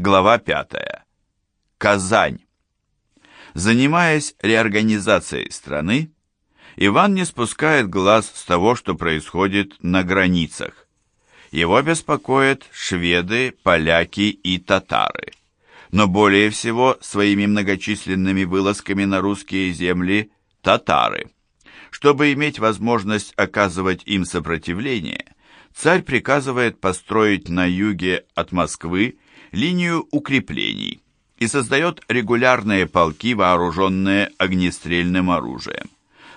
Глава 5. Казань. Занимаясь реорганизацией страны, Иван не спускает глаз с того, что происходит на границах. Его беспокоят шведы, поляки и татары. Но более всего своими многочисленными вылазками на русские земли татары. Чтобы иметь возможность оказывать им сопротивление, царь приказывает построить на юге от Москвы линию укреплений и создает регулярные полки, вооруженные огнестрельным оружием.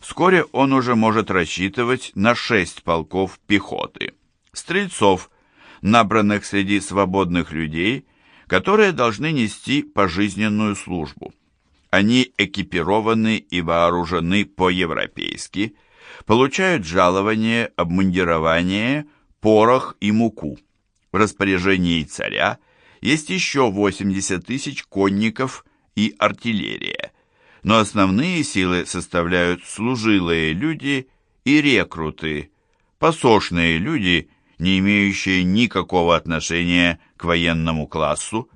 Вскоре он уже может рассчитывать на шесть полков пехоты, стрельцов, набранных среди свободных людей, которые должны нести пожизненную службу. Они экипированы и вооружены по-европейски, получают жалование, обмундирование, порох и муку. В распоряжении царя есть еще 80 тысяч конников и артиллерия, но основные силы составляют служилые люди и рекруты, посошные люди, не имеющие никакого отношения к военному классу.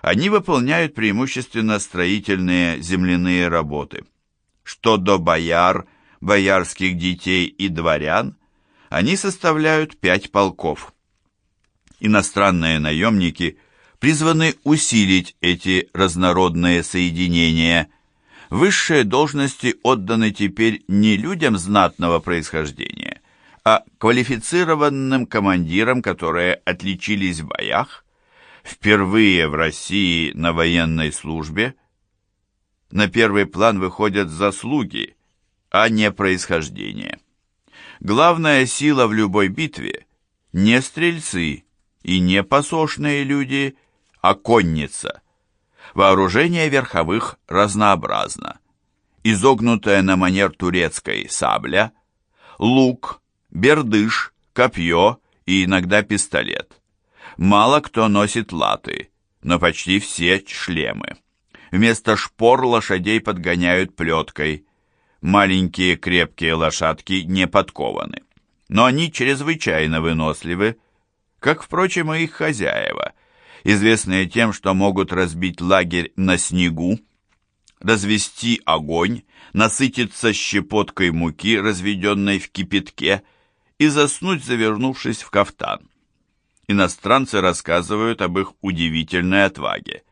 Они выполняют преимущественно строительные земляные работы. Что до бояр, боярских детей и дворян, они составляют пять полков. Иностранные наемники – призваны усилить эти разнородные соединения. Высшие должности отданы теперь не людям знатного происхождения, а квалифицированным командирам, которые отличились в боях, впервые в России на военной службе. На первый план выходят заслуги, а не происхождение. Главная сила в любой битве – не стрельцы и не посошные люди – а конница. Вооружение верховых разнообразно. Изогнутая на манер турецкой сабля, лук, бердыш, копье и иногда пистолет. Мало кто носит латы, но почти все шлемы. Вместо шпор лошадей подгоняют плеткой. Маленькие крепкие лошадки не подкованы. Но они чрезвычайно выносливы, как, впрочем, и их хозяева, известные тем, что могут разбить лагерь на снегу, развести огонь, насытиться щепоткой муки, разведенной в кипятке, и заснуть, завернувшись в кафтан. Иностранцы рассказывают об их удивительной отваге.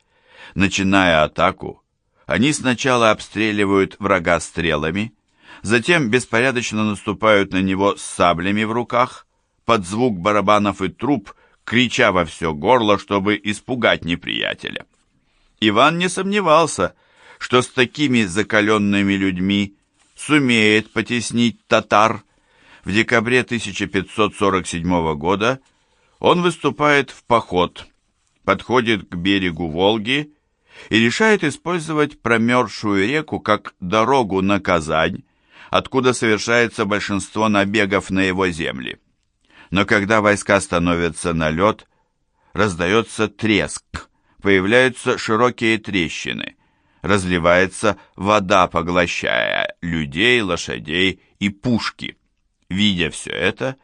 Начиная атаку, они сначала обстреливают врага стрелами, затем беспорядочно наступают на него с саблями в руках, под звук барабанов и труб крича во все горло, чтобы испугать неприятеля. Иван не сомневался, что с такими закаленными людьми сумеет потеснить татар. В декабре 1547 года он выступает в поход, подходит к берегу Волги и решает использовать промерзшую реку как дорогу на Казань, откуда совершается большинство набегов на его земли но когда войска становятся на лед, раздается треск, появляются широкие трещины, разливается вода, поглощая людей, лошадей и пушки. Видя все это,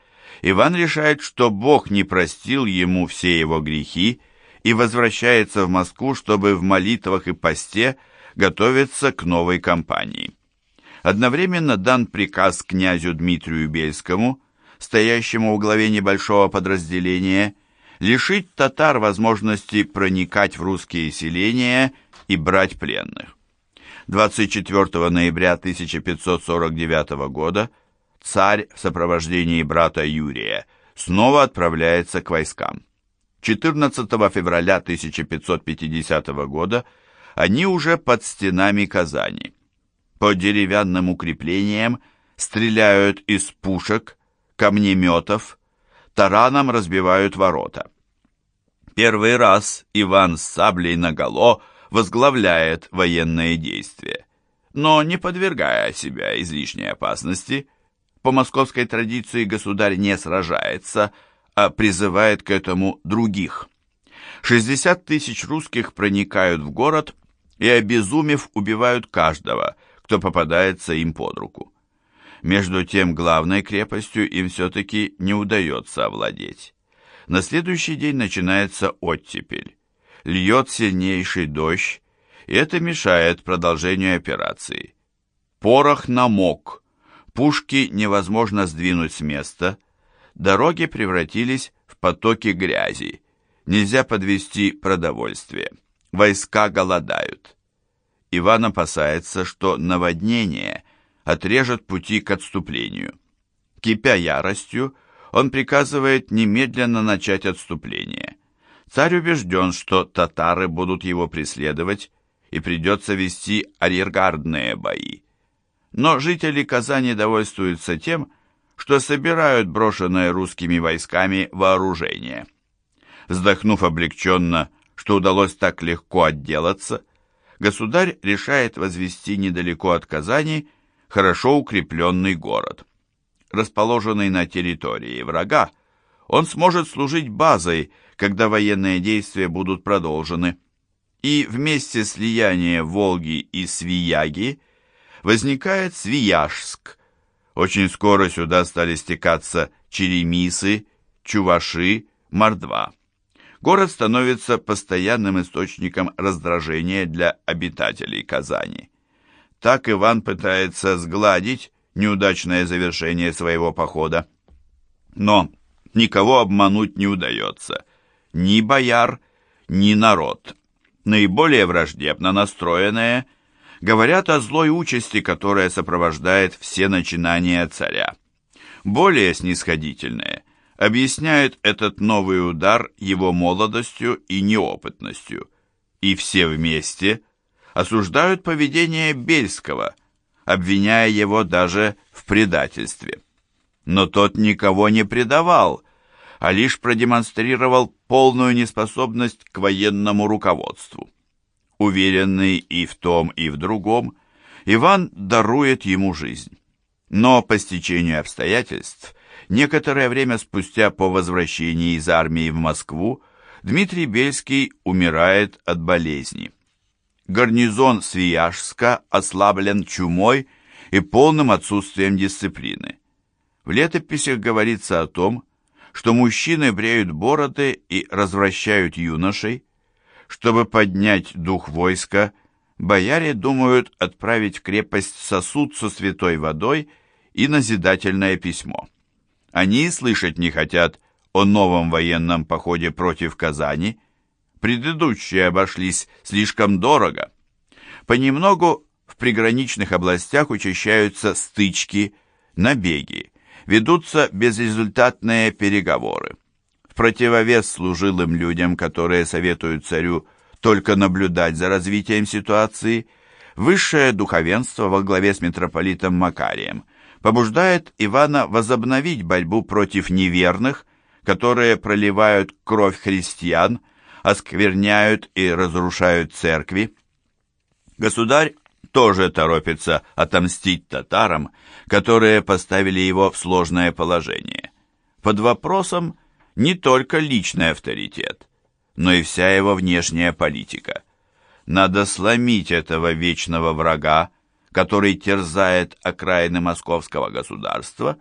Иван решает, что Бог не простил ему все его грехи и возвращается в Москву, чтобы в молитвах и посте готовиться к новой кампании. Одновременно дан приказ князю Дмитрию Бельскому – стоящему во главе небольшого подразделения, лишить татар возможности проникать в русские селения и брать пленных. 24 ноября 1549 года царь в сопровождении брата Юрия снова отправляется к войскам. 14 февраля 1550 года они уже под стенами Казани. По деревянным укреплениям стреляют из пушек, камнеметов, тараном разбивают ворота. Первый раз Иван с саблей наголо возглавляет военные действия, но не подвергая себя излишней опасности. По московской традиции государь не сражается, а призывает к этому других. 60 тысяч русских проникают в город и, обезумев, убивают каждого, кто попадается им под руку. Между тем главной крепостью им все-таки не удается овладеть. На следующий день начинается оттепель. льет сильнейший дождь, и это мешает продолжению операции. Порох намок, пушки невозможно сдвинуть с места, дороги превратились в потоки грязи, нельзя подвести продовольствие, войска голодают. Иван опасается, что наводнение отрежет пути к отступлению. Кипя яростью, он приказывает немедленно начать отступление. Царь убежден, что татары будут его преследовать, и придется вести арьергардные бои. Но жители Казани довольствуются тем, что собирают брошенное русскими войсками вооружение. Вздохнув облегченно, что удалось так легко отделаться, государь решает возвести недалеко от Казани хорошо укрепленный город. Расположенный на территории врага, он сможет служить базой, когда военные действия будут продолжены. И вместе слияния Волги и Свияги возникает Свияжск. Очень скоро сюда стали стекаться черемисы, чуваши, мордва. Город становится постоянным источником раздражения для обитателей Казани. Так Иван пытается сгладить неудачное завершение своего похода. Но никого обмануть не удается. Ни бояр, ни народ. Наиболее враждебно настроенные говорят о злой участи, которая сопровождает все начинания царя. Более снисходительные объясняют этот новый удар его молодостью и неопытностью. И все вместе осуждают поведение Бельского, обвиняя его даже в предательстве. Но тот никого не предавал, а лишь продемонстрировал полную неспособность к военному руководству. Уверенный и в том, и в другом, Иван дарует ему жизнь. Но по стечению обстоятельств, некоторое время спустя по возвращении из армии в Москву, Дмитрий Бельский умирает от болезни. Гарнизон Свияжска ослаблен чумой и полным отсутствием дисциплины. В летописях говорится о том, что мужчины бреют бороды и развращают юношей. Чтобы поднять дух войска, бояре думают отправить в крепость сосуд со святой водой и назидательное письмо. Они слышать не хотят о новом военном походе против Казани, предыдущие обошлись слишком дорого. Понемногу в приграничных областях учащаются стычки, набеги, ведутся безрезультатные переговоры. В противовес служилым людям, которые советуют царю только наблюдать за развитием ситуации, высшее духовенство во главе с митрополитом Макарием побуждает Ивана возобновить борьбу против неверных, которые проливают кровь христиан, оскверняют и разрушают церкви. Государь тоже торопится отомстить татарам, которые поставили его в сложное положение. Под вопросом не только личный авторитет, но и вся его внешняя политика. Надо сломить этого вечного врага, который терзает окраины московского государства,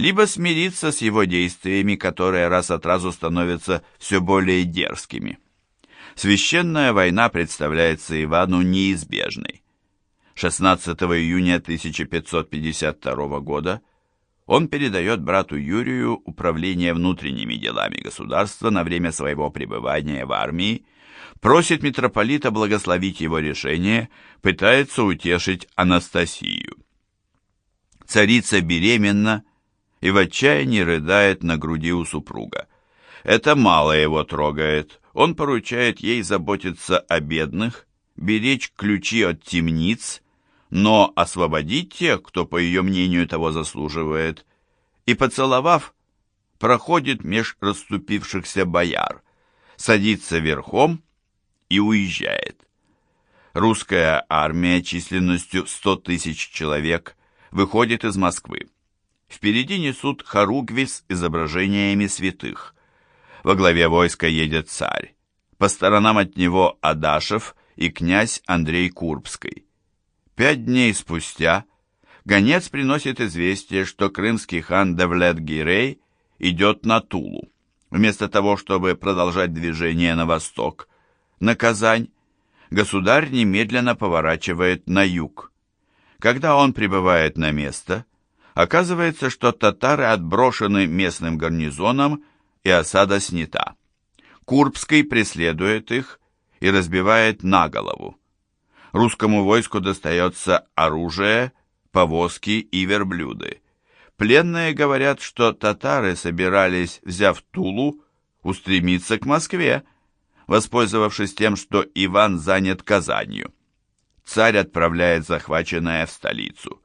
либо смириться с его действиями, которые раз от разу становятся все более дерзкими. Священная война представляется Ивану неизбежной. 16 июня 1552 года он передает брату Юрию управление внутренними делами государства на время своего пребывания в армии, просит митрополита благословить его решение, пытается утешить Анастасию. Царица беременна и в отчаянии рыдает на груди у супруга. Это мало его трогает. Он поручает ей заботиться о бедных, беречь ключи от темниц, но освободить тех, кто, по ее мнению, того заслуживает, и, поцеловав, проходит меж расступившихся бояр, садится верхом и уезжает. Русская армия численностью 100 тысяч человек выходит из Москвы. Впереди несут хоругви с изображениями святых. Во главе войска едет царь. По сторонам от него Адашев и князь Андрей Курбский. Пять дней спустя гонец приносит известие, что крымский хан Давлет-Гирей идет на Тулу. Вместо того, чтобы продолжать движение на восток, на Казань, государь немедленно поворачивает на юг. Когда он прибывает на место, оказывается, что татары отброшены местным гарнизоном и осада снята. Курбский преследует их и разбивает на голову. Русскому войску достается оружие, повозки и верблюды. Пленные говорят, что татары собирались, взяв Тулу, устремиться к Москве, воспользовавшись тем, что Иван занят Казанью. Царь отправляет захваченное в столицу.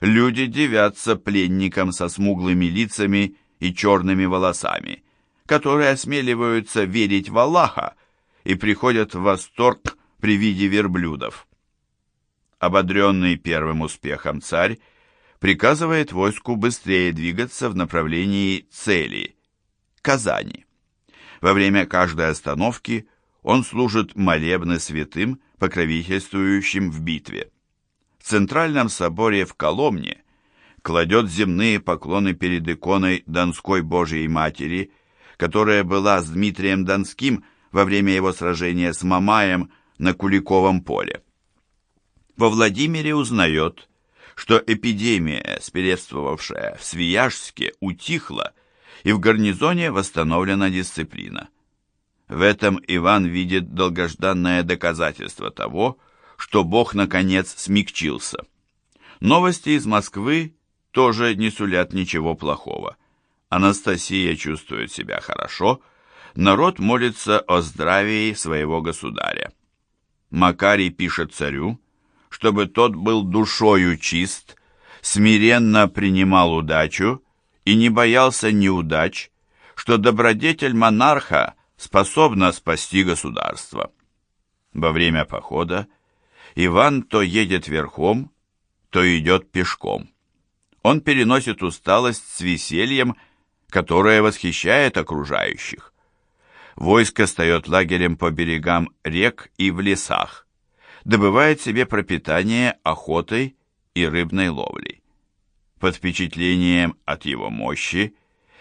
Люди девятся пленникам со смуглыми лицами и черными волосами, которые осмеливаются верить в Аллаха и приходят в восторг при виде верблюдов. Ободренный первым успехом царь приказывает войску быстрее двигаться в направлении цели – Казани. Во время каждой остановки он служит молебны святым, покровительствующим в битве. В Центральном соборе в Коломне кладет земные поклоны перед иконой Донской Божией Матери, которая была с Дмитрием Донским во время его сражения с Мамаем на Куликовом поле. Во Владимире узнает, что эпидемия, свирепствовавшая в Свияжске, утихла, и в гарнизоне восстановлена дисциплина. В этом Иван видит долгожданное доказательство того, что Бог наконец смягчился. Новости из Москвы тоже не сулят ничего плохого. Анастасия чувствует себя хорошо, народ молится о здравии своего государя. Макарий пишет царю, чтобы тот был душою чист, смиренно принимал удачу и не боялся неудач, что добродетель монарха способна спасти государство. Во время похода Иван то едет верхом, то идет пешком. Он переносит усталость с весельем, которое восхищает окружающих. Войско встает лагерем по берегам рек и в лесах, добывает себе пропитание охотой и рыбной ловлей. Под впечатлением от его мощи,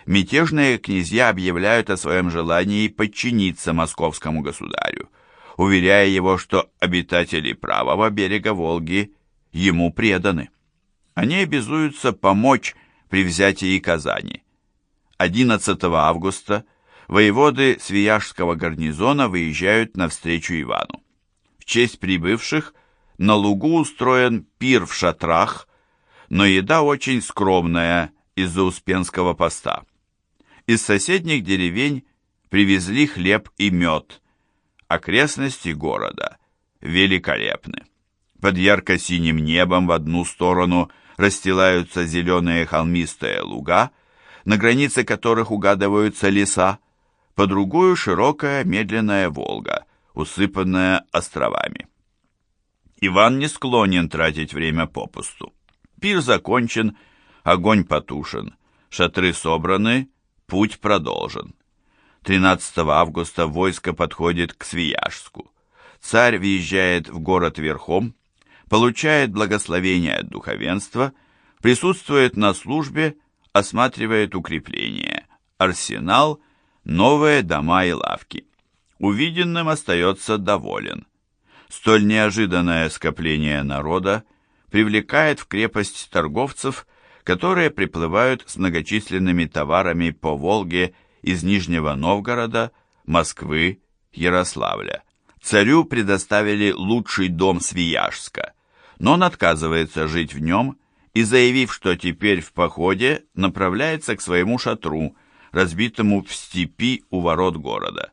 мятежные князья объявляют о своем желании подчиниться московскому государю, уверяя его, что обитатели правого берега Волги ему преданы. Они обязуются помочь при взятии Казани. 11 августа воеводы Свияжского гарнизона выезжают навстречу Ивану. В честь прибывших на лугу устроен пир в шатрах, но еда очень скромная из-за Успенского поста. Из соседних деревень привезли хлеб и мед. Окрестности города великолепны. Под ярко-синим небом в одну сторону расстилаются зеленые холмистые луга, на границе которых угадываются леса, по другую широкая медленная Волга, усыпанная островами. Иван не склонен тратить время попусту. Пир закончен, огонь потушен, шатры собраны, путь продолжен. 13 августа войско подходит к Свияжску. Царь въезжает в город верхом, получает благословение от духовенства, присутствует на службе, осматривает укрепления, арсенал, новые дома и лавки. Увиденным остается доволен. Столь неожиданное скопление народа – привлекает в крепость торговцев, которые приплывают с многочисленными товарами по Волге из Нижнего Новгорода, Москвы, Ярославля. Царю предоставили лучший дом Свияжска, но он отказывается жить в нем и, заявив, что теперь в походе, направляется к своему шатру, разбитому в степи у ворот города.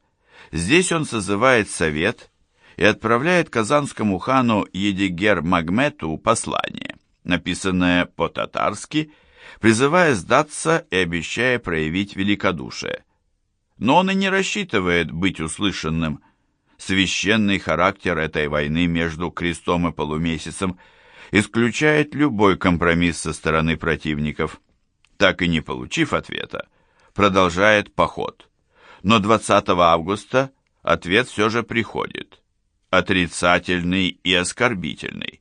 Здесь он созывает совет и отправляет казанскому хану Едигер Магмету послание, написанное по-татарски, призывая сдаться и обещая проявить великодушие. Но он и не рассчитывает быть услышанным. Священный характер этой войны между крестом и полумесяцем исключает любой компромисс со стороны противников. Так и не получив ответа, продолжает поход. Но 20 августа ответ все же приходит отрицательный и оскорбительный.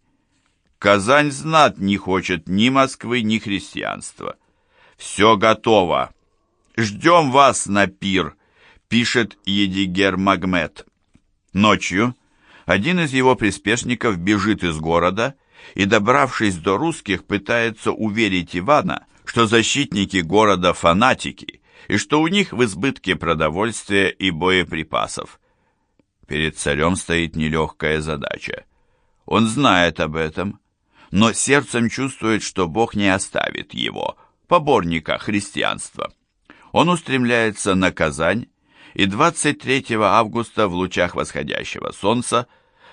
Казань знат не хочет ни Москвы, ни христианства. Все готово. Ждем вас на пир, пишет Едигер Магмед. Ночью один из его приспешников бежит из города и, добравшись до русских, пытается уверить Ивана, что защитники города фанатики и что у них в избытке продовольствия и боеприпасов. Перед царем стоит нелегкая задача. Он знает об этом, но сердцем чувствует, что Бог не оставит его, поборника христианства. Он устремляется на Казань и 23 августа в лучах восходящего солнца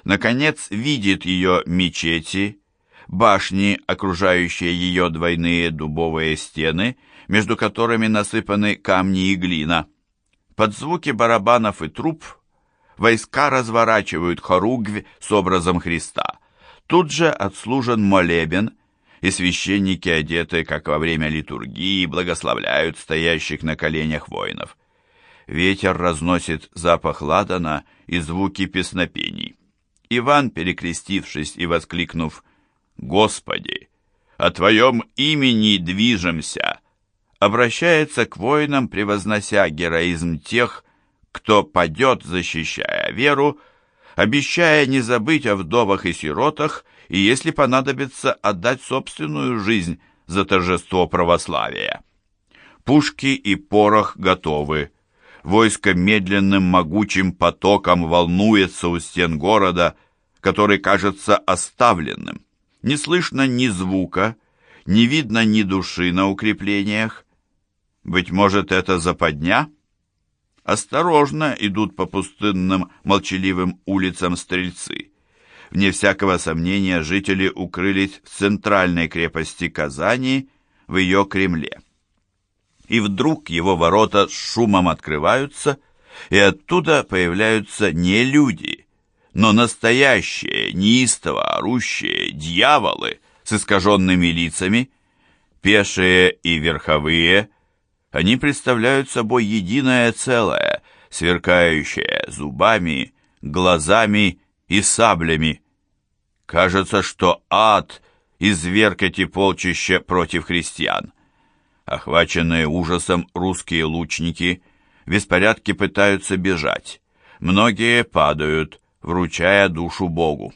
наконец видит ее мечети, башни, окружающие ее двойные дубовые стены, между которыми насыпаны камни и глина. Под звуки барабанов и труб войска разворачивают хоругвь с образом Христа. Тут же отслужен молебен, и священники, одеты, как во время литургии, благословляют стоящих на коленях воинов. Ветер разносит запах ладана и звуки песнопений. Иван, перекрестившись и воскликнув «Господи, о Твоем имени движемся!» обращается к воинам, превознося героизм тех, кто падет, защищая веру, обещая не забыть о вдовах и сиротах и, если понадобится, отдать собственную жизнь за торжество православия. Пушки и порох готовы. Войско медленным могучим потоком волнуется у стен города, который кажется оставленным. Не слышно ни звука, не видно ни души на укреплениях. Быть может, это западня? Осторожно идут по пустынным, молчаливым улицам стрельцы. Вне всякого сомнения, жители укрылись в центральной крепости Казани, в ее Кремле. И вдруг его ворота с шумом открываются, и оттуда появляются не люди, но настоящие, неистово орущие дьяволы с искаженными лицами, пешие и верховые – они представляют собой единое целое, сверкающее зубами, глазами и саблями. Кажется, что ад изверг эти полчища против христиан. Охваченные ужасом русские лучники в беспорядке пытаются бежать. Многие падают, вручая душу Богу.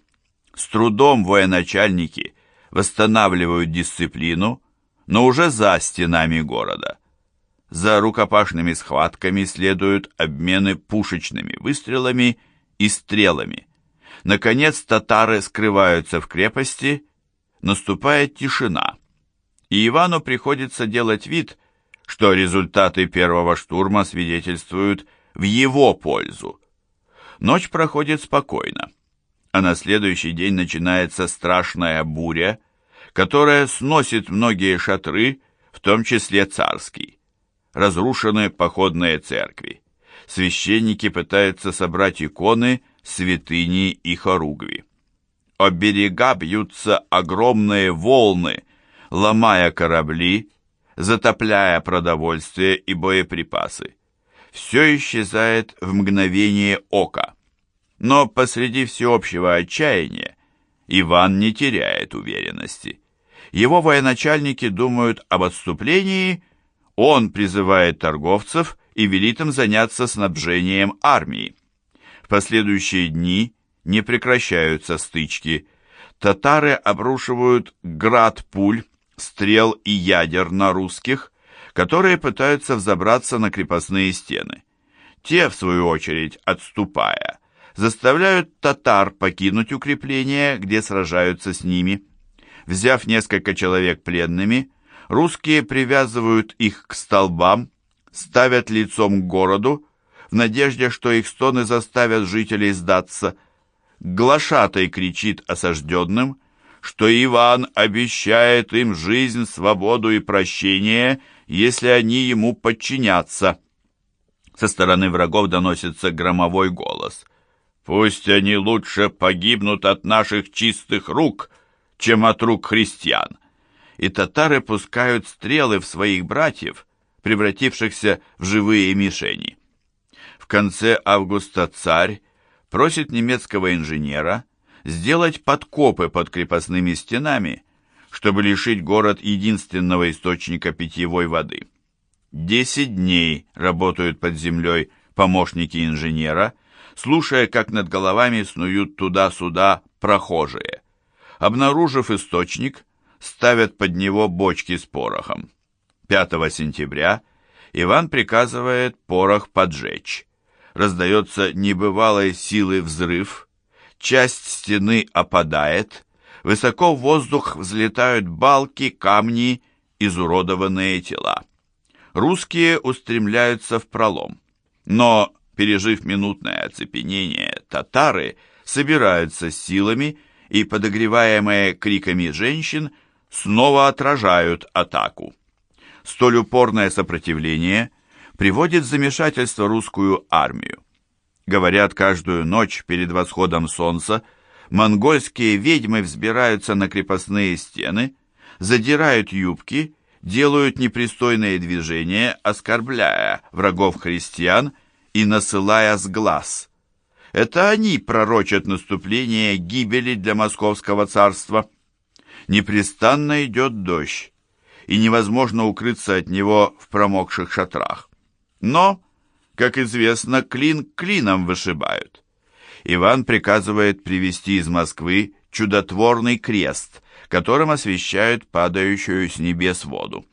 С трудом военачальники восстанавливают дисциплину, но уже за стенами города. За рукопашными схватками следуют обмены пушечными выстрелами и стрелами. Наконец татары скрываются в крепости, наступает тишина, и Ивану приходится делать вид, что результаты первого штурма свидетельствуют в его пользу. Ночь проходит спокойно, а на следующий день начинается страшная буря, которая сносит многие шатры, в том числе царский разрушены походные церкви. Священники пытаются собрать иконы, святыни и хоругви. О берега бьются огромные волны, ломая корабли, затопляя продовольствие и боеприпасы. Все исчезает в мгновение ока. Но посреди всеобщего отчаяния Иван не теряет уверенности. Его военачальники думают об отступлении – он призывает торговцев и велит им заняться снабжением армии. В последующие дни не прекращаются стычки. Татары обрушивают град пуль, стрел и ядер на русских, которые пытаются взобраться на крепостные стены. Те, в свою очередь, отступая, заставляют татар покинуть укрепления, где сражаются с ними. Взяв несколько человек пленными, Русские привязывают их к столбам, ставят лицом к городу, в надежде, что их стоны заставят жителей сдаться. Глашатай кричит осажденным, что Иван обещает им жизнь, свободу и прощение, если они ему подчинятся. Со стороны врагов доносится громовой голос. «Пусть они лучше погибнут от наших чистых рук, чем от рук христиан» и татары пускают стрелы в своих братьев, превратившихся в живые мишени. В конце августа царь просит немецкого инженера сделать подкопы под крепостными стенами, чтобы лишить город единственного источника питьевой воды. Десять дней работают под землей помощники инженера, слушая, как над головами снуют туда-сюда прохожие. Обнаружив источник, ставят под него бочки с порохом. 5 сентября Иван приказывает порох поджечь. Раздается небывалой силы взрыв, часть стены опадает, высоко в воздух взлетают балки, камни, изуродованные тела. Русские устремляются в пролом, но, пережив минутное оцепенение, татары собираются силами и, подогреваемые криками женщин, снова отражают атаку. Столь упорное сопротивление приводит в замешательство русскую армию. Говорят, каждую ночь перед восходом солнца монгольские ведьмы взбираются на крепостные стены, задирают юбки, делают непристойные движения, оскорбляя врагов христиан и насылая с глаз. Это они пророчат наступление гибели для московского царства. Непрестанно идет дождь, и невозможно укрыться от него в промокших шатрах. Но, как известно, клин клином вышибают. Иван приказывает привезти из Москвы чудотворный крест, которым освещают падающую с небес воду.